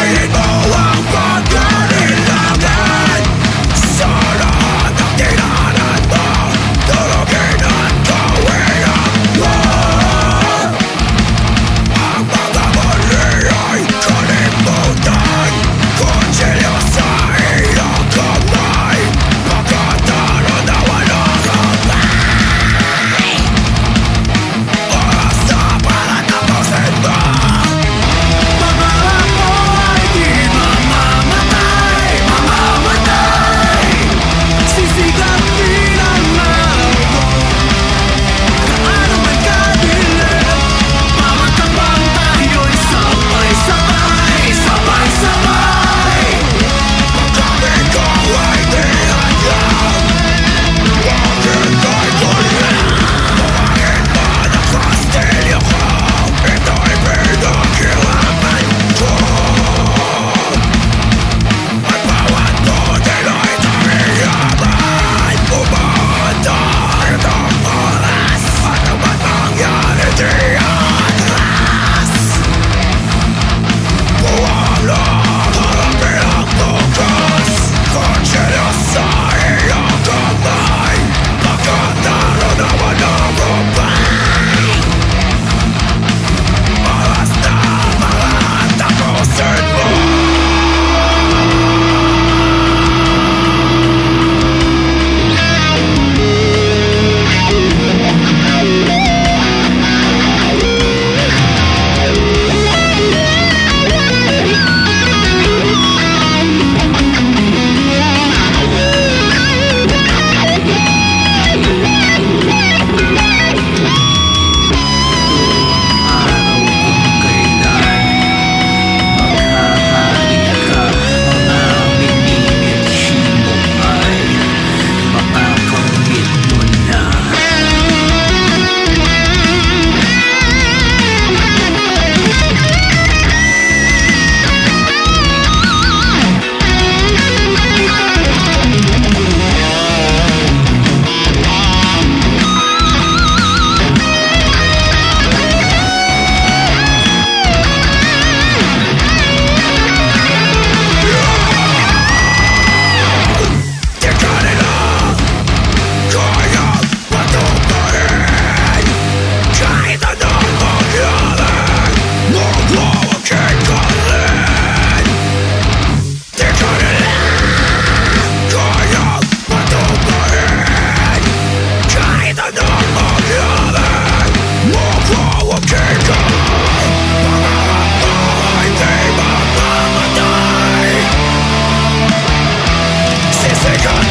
I hate gone.